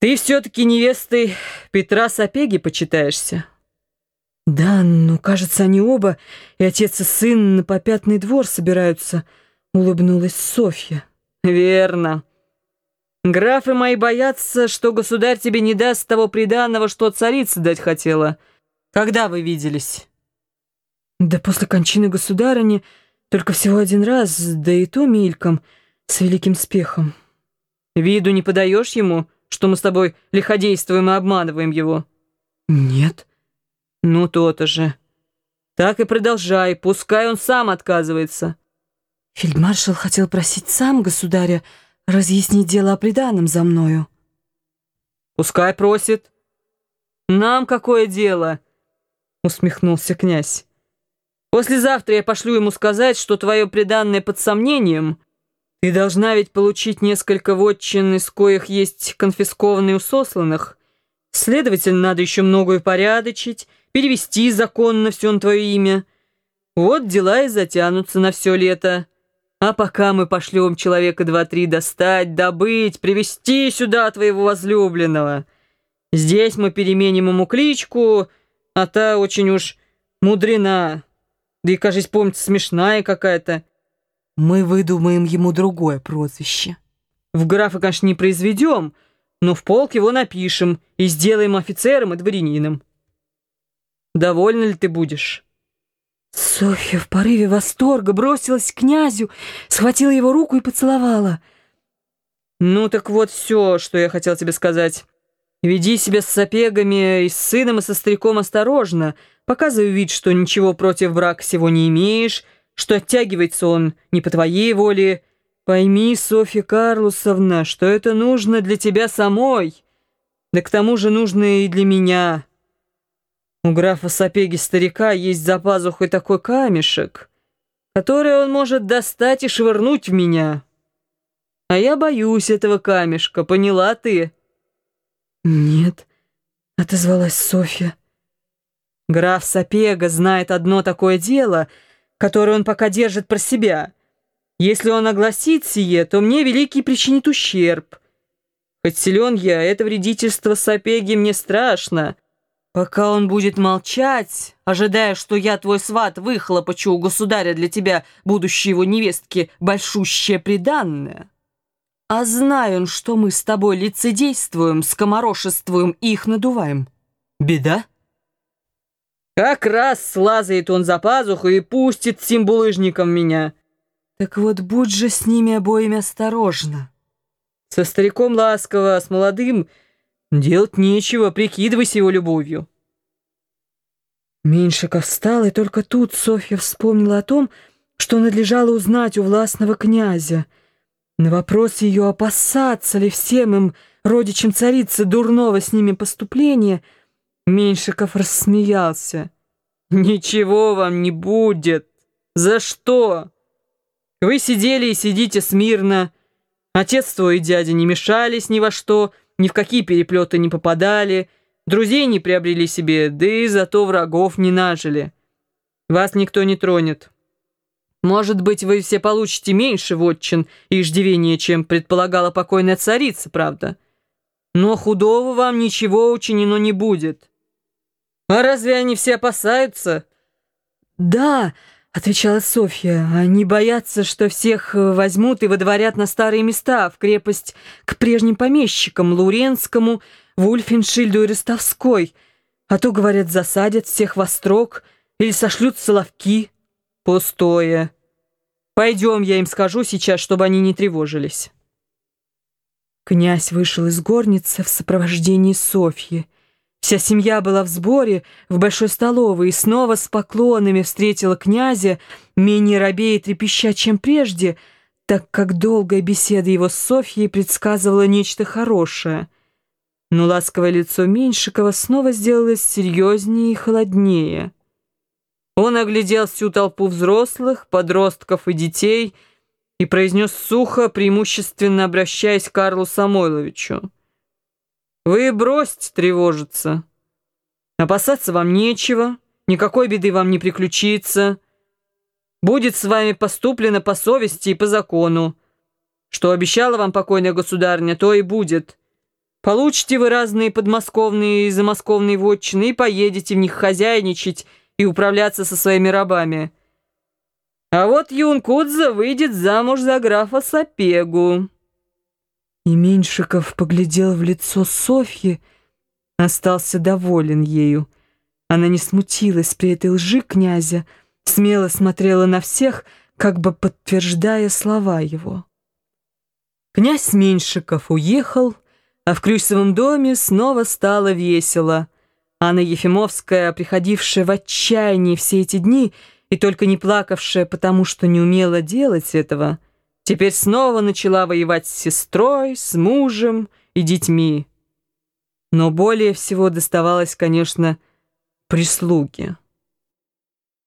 Ты все-таки невестой Петра Сапеги почитаешься? Да, ну, кажется, они оба, и отец и сын на попятный двор собираются, улыбнулась Софья. Верно. Графы мои боятся, что государь тебе не даст того приданного, что царица дать хотела. Когда вы виделись? Да после кончины государыни только всего один раз, да и то мельком, с великим спехом. Виду не подаешь ему, что мы с тобой лиходействуем и обманываем его? Нет. Ну, то-то же. Так и продолжай, пускай он сам отказывается. Фельдмаршал хотел просить сам государя разъяснить дело о приданом за мною. Пускай просит. Нам какое дело? Усмехнулся князь. Послезавтра я пошлю ему сказать, что твое преданное под сомнением. Ты должна ведь получить несколько вотчин, из коих есть конфискованные у сосланных. Следовательно, надо еще многое порядочить, перевести законно все на твое имя. Вот дела и затянутся на все лето. А пока мы пошлем человека два-три достать, добыть, привести сюда твоего возлюбленного. Здесь мы переменим ему кличку, а та очень уж мудрена». Да и, кажется, помнится, смешная какая-то. Мы выдумаем ему другое прозвище. В графа, конечно, не произведем, но в полк его напишем и сделаем офицером и дворянином. Довольна ли ты будешь?» Софья в порыве восторга бросилась к князю, схватила его руку и поцеловала. «Ну так вот все, что я хотел тебе сказать. Веди себя с сапегами и с сыном, и со стариком осторожно, показывай вид, что ничего против брака всего не имеешь, что оттягивается он не по твоей воле. Пойми, Софья Карлусовна, что это нужно для тебя самой, да к тому же нужно и для меня. У графа Сапеги старика есть за пазухой такой камешек, который он может достать и швырнуть в меня. А я боюсь этого камешка, поняла ты?» «Нет», — отозвалась Софья. «Граф Сапега знает одно такое дело, которое он пока держит про себя. Если он огласит сие, то мне великий причинит ущерб. Хоть силен я, это вредительство Сапеги мне страшно. Пока он будет молчать, ожидая, что я, твой сват, выхлопочу у государя для тебя, будущей его невестки, большущее приданное». А знаю он, что мы с тобой лицедействуем, скоморошествуем и их надуваем. Беда? Как раз слазает он за пазуху и пустит сим булыжником меня. Так вот, будь же с ними обоими осторожно. Со стариком ласково, с молодым делать нечего, прикидывайся его любовью. Меньшиков встал, и только тут Софья вспомнила о том, что надлежало узнать у властного князя — на вопрос ее, опасаться ли всем им, родичам царицы, дурного с ними поступления, Меньшиков рассмеялся. «Ничего вам не будет. За что? Вы сидели и сидите смирно. Отец твой и дядя не мешались ни во что, ни в какие переплеты не попадали, друзей не приобрели себе, да и зато врагов не нажили. Вас никто не тронет». Может быть, вы все получите меньше вотчин и иждивения, чем предполагала покойная царица, правда? Но худого вам ничего учинено не будет. А разве они все опасаются? Да, отвечала Софья, они боятся, что всех возьмут и выдворят на старые места, в крепость к прежним помещикам, Луренскому, Вульфеншильду и Ростовской. А то, говорят, засадят всех во строк или сошлют соловки. «Пустое. Пойдем, я им скажу сейчас, чтобы они не тревожились». Князь вышел из горницы в сопровождении Софьи. Вся семья была в сборе в большой столовой и снова с поклонами встретила князя, менее робея и трепеща, чем прежде, так как долгая беседа его с Софьей предсказывала нечто хорошее. Но ласковое лицо Меньшикова снова сделалось серьезнее и холоднее. Он оглядел всю толпу взрослых, подростков и детей и произнес сухо, преимущественно обращаясь к Карлу Самойловичу. «Вы бросьте тревожиться. Опасаться вам нечего, никакой беды вам не приключится. Будет с вами поступлено по совести и по закону. Что обещала вам покойная государня, то и будет. Получите вы разные подмосковные и замосковные вотчины и поедете в них хозяйничать и управляться со своими рабами. А вот Юнкудза выйдет замуж за графа Сапегу». И Меньшиков поглядел в лицо Софьи, остался доволен ею. Она не смутилась при этой лжи князя, смело смотрела на всех, как бы подтверждая слова его. Князь Меньшиков уехал, а в Крюсовом доме снова стало весело. Анна Ефимовская, приходившая в отчаянии все эти дни и только не плакавшая, потому что не умела делать этого, теперь снова начала воевать с сестрой, с мужем и детьми. Но более всего доставалось, конечно, прислуги.